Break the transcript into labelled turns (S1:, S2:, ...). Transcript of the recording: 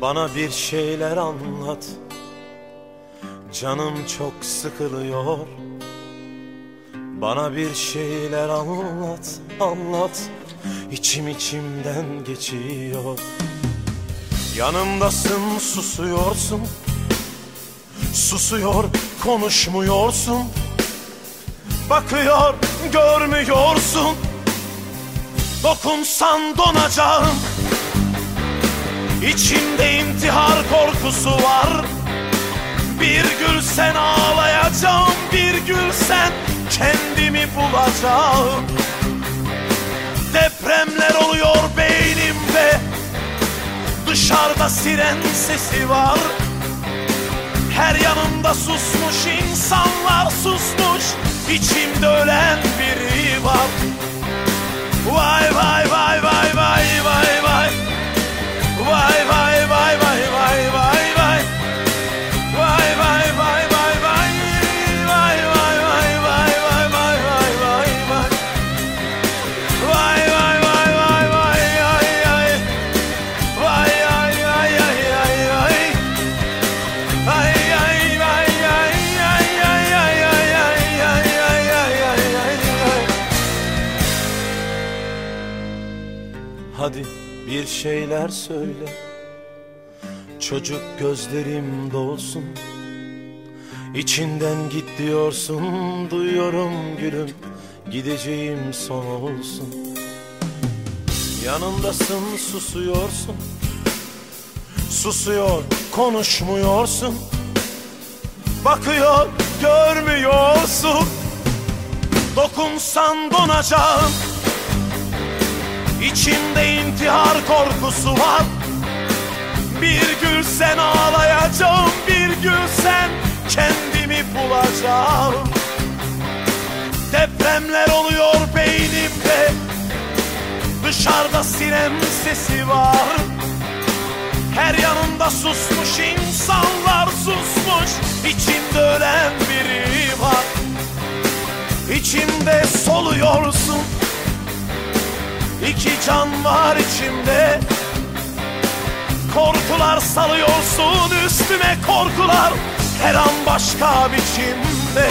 S1: Bana bir şeyler anlat. Canım çok sıkılıyor. Bana bir şeyler anlat Anlat. İçim içimden geçiyor. Yanımdasın susuyorsun. Susuyor konuşmuyorsun. Bakıyor görmüyorsun. Dokunsan donacağım İçimde intihar korkusu var. Bir gül sen ağlayacağım Bir gül sen kendimi bulacağım. Depremler oluyor beynimde. Dışarıda siren sesi var. Her yanımda susmuş insanlar susmuş Hadi bir şeyler söyle. Çocuk gözlerim dolsun. İçinden git diyorsun Duyuyorum gülüm. Gideceğim son olsun. Yanımdasın susuyorsun. Susuyor konuşmuyorsun. Bakıyor görmüyorsun. Dokunsan donacağım İçimde intihar korkusu var. Bir gül sen ağlayacağım Bir gül sen kendimi bulacağım. Depremler oluyor beynimde. Dışarıda sirem sesi var. Her yanımda susmuş insanlar susmuş. İçimde ölen biri var. İçimde soluyorsun İki can var içimde. Korkular salıyorsun üstüme korkular. Her an başka biçimde